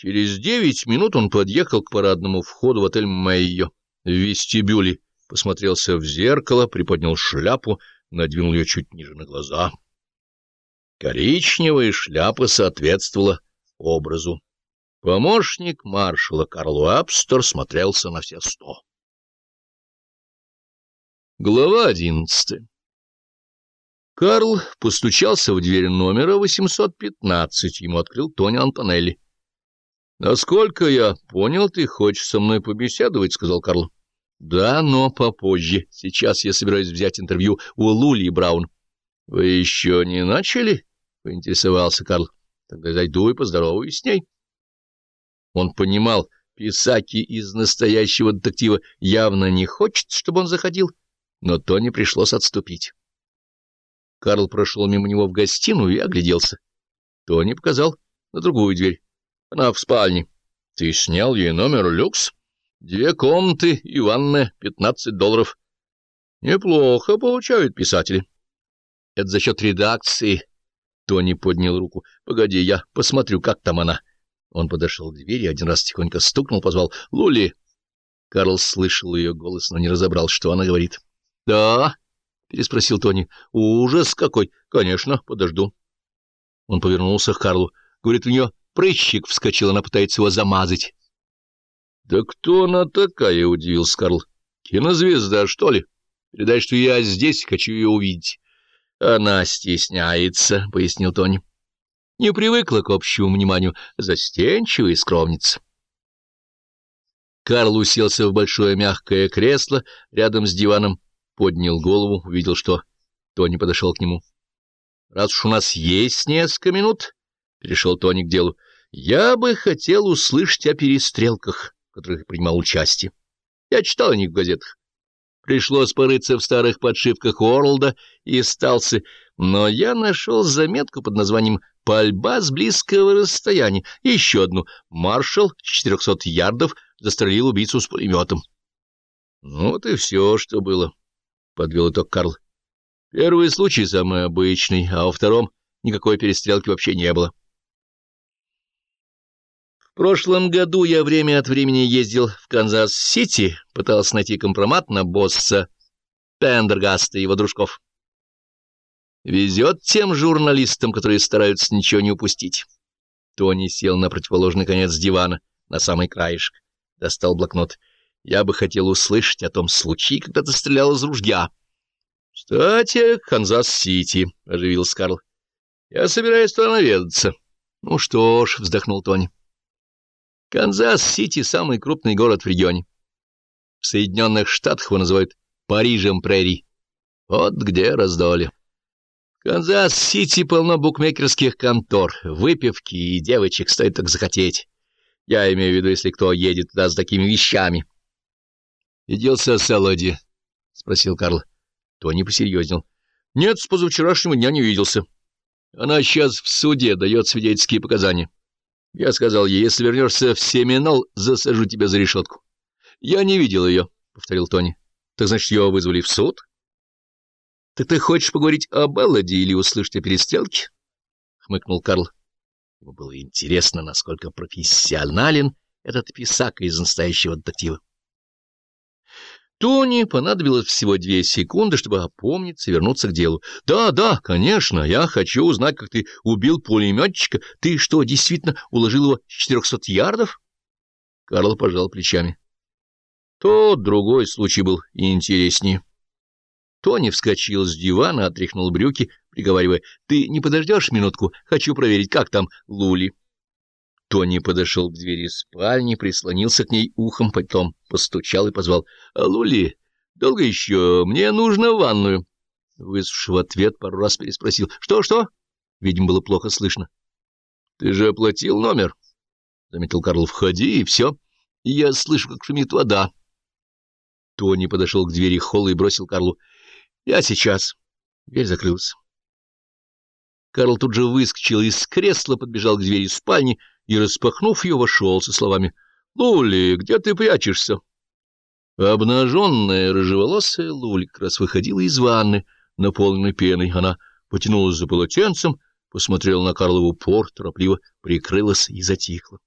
Через девять минут он подъехал к парадному входу в отель Мэйо. В вестибюле посмотрелся в зеркало, приподнял шляпу, надвинул ее чуть ниже на глаза. Коричневая шляпа соответствовала образу. Помощник маршала Карл Уэбстер смотрелся на все сто. Глава одиннадцатая Карл постучался в дверь номера 815. Ему открыл Тони Антонелли. — Насколько я понял, ты хочешь со мной побеседовать, — сказал Карл. — Да, но попозже. Сейчас я собираюсь взять интервью у Лули Браун. — Вы еще не начали? — поинтересовался Карл. — Тогда зайду и поздороваюсь с ней. Он понимал, Писаки из настоящего детектива явно не хочет, чтобы он заходил, но Тони пришлось отступить. Карл прошел мимо него в гостиную и огляделся. Тони показал на другую дверь. Она в спальне. Ты снял ей номер люкс? Две комнаты и ванная, пятнадцать долларов. Неплохо получают писатели. Это за счет редакции. Тони поднял руку. Погоди, я посмотрю, как там она. Он подошел к двери, один раз тихонько стукнул, позвал «Лули». Карл слышал ее голос, но не разобрал, что она говорит. «Да», — переспросил Тони. — Ужас какой! Конечно, подожду. Он повернулся к Карлу. Говорит, у нее прыщик вскочил, она пытается его замазать. — Да кто она такая? — удивился Карл. — Кинозвезда, что ли? Передай, что я здесь, хочу ее увидеть. — Она стесняется, — пояснил Тони. Не привыкла к общему вниманию, застенчивая скромница. Карл уселся в большое мягкое кресло рядом с диваном поднял голову, увидел, что Тони подошел к нему. — Раз уж у нас есть несколько минут, — перешел Тони к делу, — я бы хотел услышать о перестрелках, в которых принимал участие. Я читал о них в газетах. Пришлось порыться в старых подшивках Орлда и Сталсы, но я нашел заметку под названием «Пальба с близкого расстояния». И еще одну. Маршал с 400 ярдов застрелил убийцу с пулеметом. Ну вот и все, что было. — подвел итог Карл. Первый случай самый обычный, а во втором никакой перестрелки вообще не было. В прошлом году я время от времени ездил в Канзас-Сити, пытался найти компромат на босса Пендергаста и его дружков. Везет тем журналистам, которые стараются ничего не упустить. Тони сел на противоположный конец дивана, на самый краешек, достал блокнот — я бы хотел услышать о том случае, когда ты стрелял из ружья. — Кстати, Канзас-Сити, — оживился Карл. — Я собираюсь туда наведаться. — Ну что ж, — вздохнул Тони. — Канзас-Сити — самый крупный город в регионе. В Соединенных Штатах его называют Парижем прерий. Вот где раздолье. Канзас-Сити полно букмекерских контор, выпивки и девочек стоит только захотеть. Я имею в виду, если кто едет туда с такими вещами. «Виделся с Элоди?» — спросил Карл. Тони посерьезнел. «Нет, с позавчерашнего дня не виделся. Она сейчас в суде дает свидетельские показания. Я сказал ей, если вернешься в Семинол, засажу тебя за решетку. Я не видел ее», — повторил Тони. «Так значит, ее вызвали в суд?» «Так ты хочешь поговорить об Элоди или услышать о перестрелке?» — хмыкнул Карл. Ему было интересно, насколько профессионален этот писак из настоящего детектива. Тони понадобилось всего две секунды, чтобы опомниться и вернуться к делу. «Да, да, конечно, я хочу узнать, как ты убил пулеметчика. Ты что, действительно уложил его с четырехсот ярдов?» Карл пожал плечами. Тот другой случай был интереснее. Тони вскочил с дивана, отряхнул брюки, приговаривая, «Ты не подождешь минутку? Хочу проверить, как там Лули». Тони подошел к двери спальни, прислонился к ней ухом, потом постучал и позвал. — Лули, долго еще? Мне нужно ванную. Выслушав ответ, пару раз переспросил. «Что, — Что-что? Видимо, было плохо слышно. — Ты же оплатил номер, — заметил Карл. — Входи, и все. Я слышу, как шумит вода. Тони подошел к двери холла и бросил Карлу. — Я сейчас. Дверь закрылась. Карл тут же выскочил из кресла, подбежал к двери спальни и, распахнув ее, вошел со словами «Лули, где ты прячешься?» Обнаженная рыжеволосая Лули как раз выходила из ванны, наполненной пеной. Она потянулась за полотенцем, посмотрела на Карлову упор, торопливо прикрылась и затихла.